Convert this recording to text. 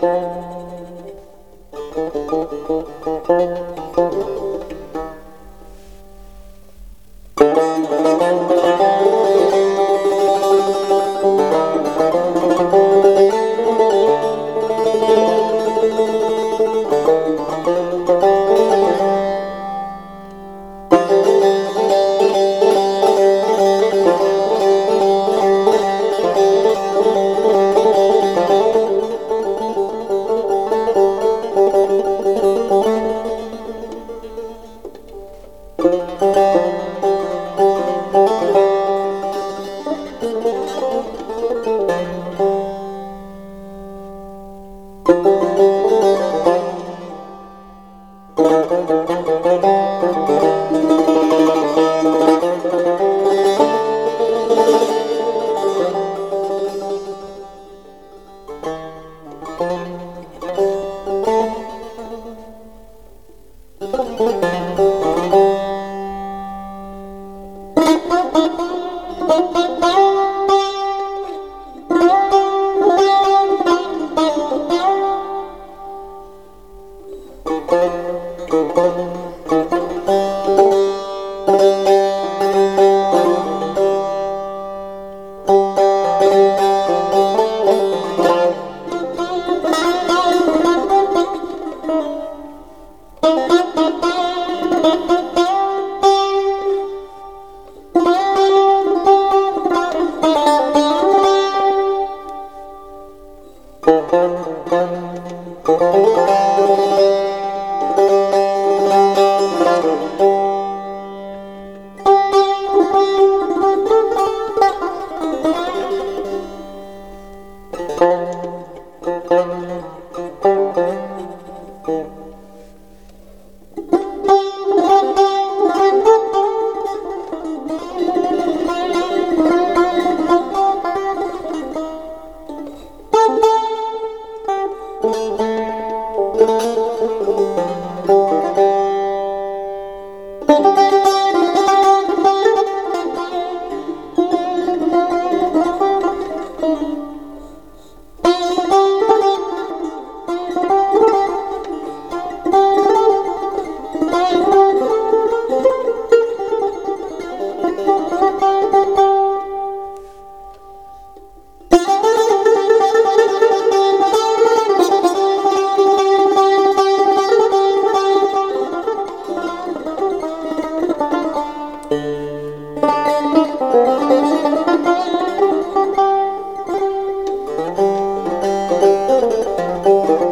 Thank you. Thank Thank Música Música